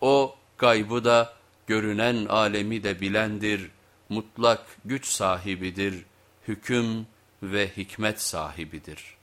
O gaybı da görünen alemi de bilendir, mutlak güç sahibidir, hüküm ve hikmet sahibidir.''